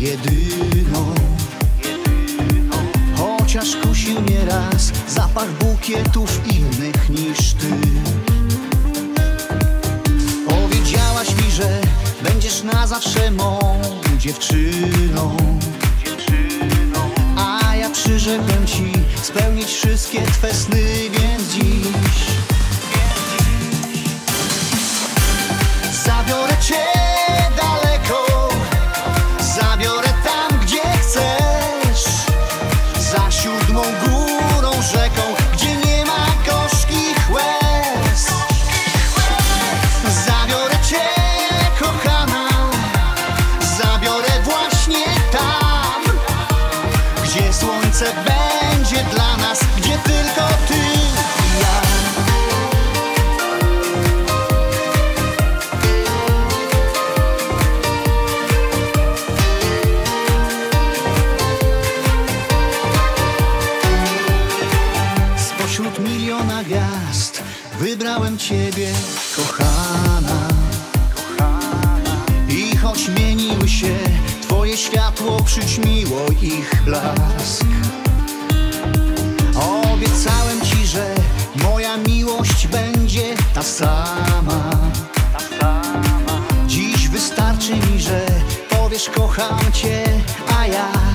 jedyną. Chociaż kusił mnie raz zapach bukietów innych niż ty. Powiedziałaś mi, że będziesz na zawsze mą dziewczyną. A ja przyrzekłem ci spełnić wszystkie twe sny, wybrałem Ciebie, kochana. I choć mieniły się, Twoje światło przyćmiło ich blask. Obiecałem Ci, że moja miłość będzie ta sama. Dziś wystarczy mi, że powiesz kocham Cię, a ja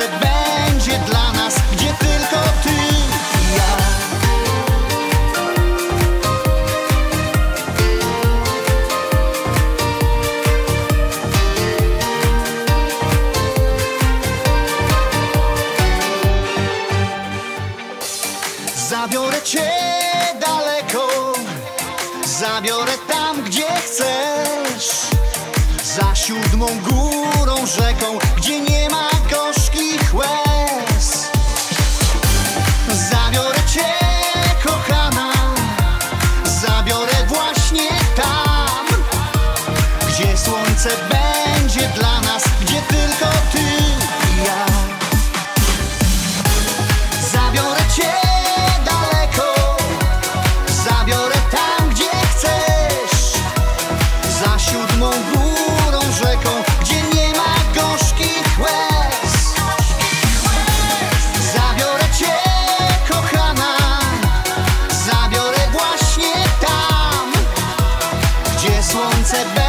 będzie dla nas, gdzie tylko ty i ja. Zabiorę cię daleko, zabiorę tam, gdzie chcesz. Za siódmą górą, rzeką, gdzie nie. said